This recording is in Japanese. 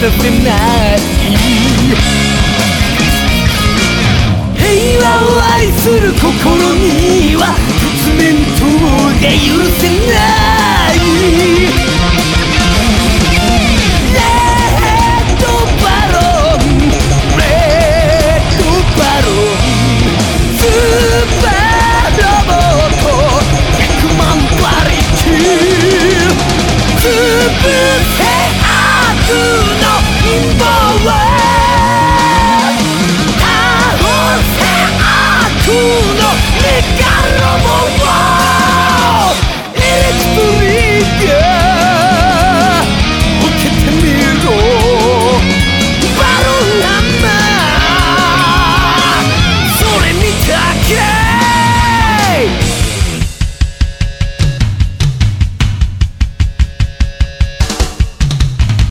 せない。平和を愛する心には突然とで許せない。「あふれあくの身からも」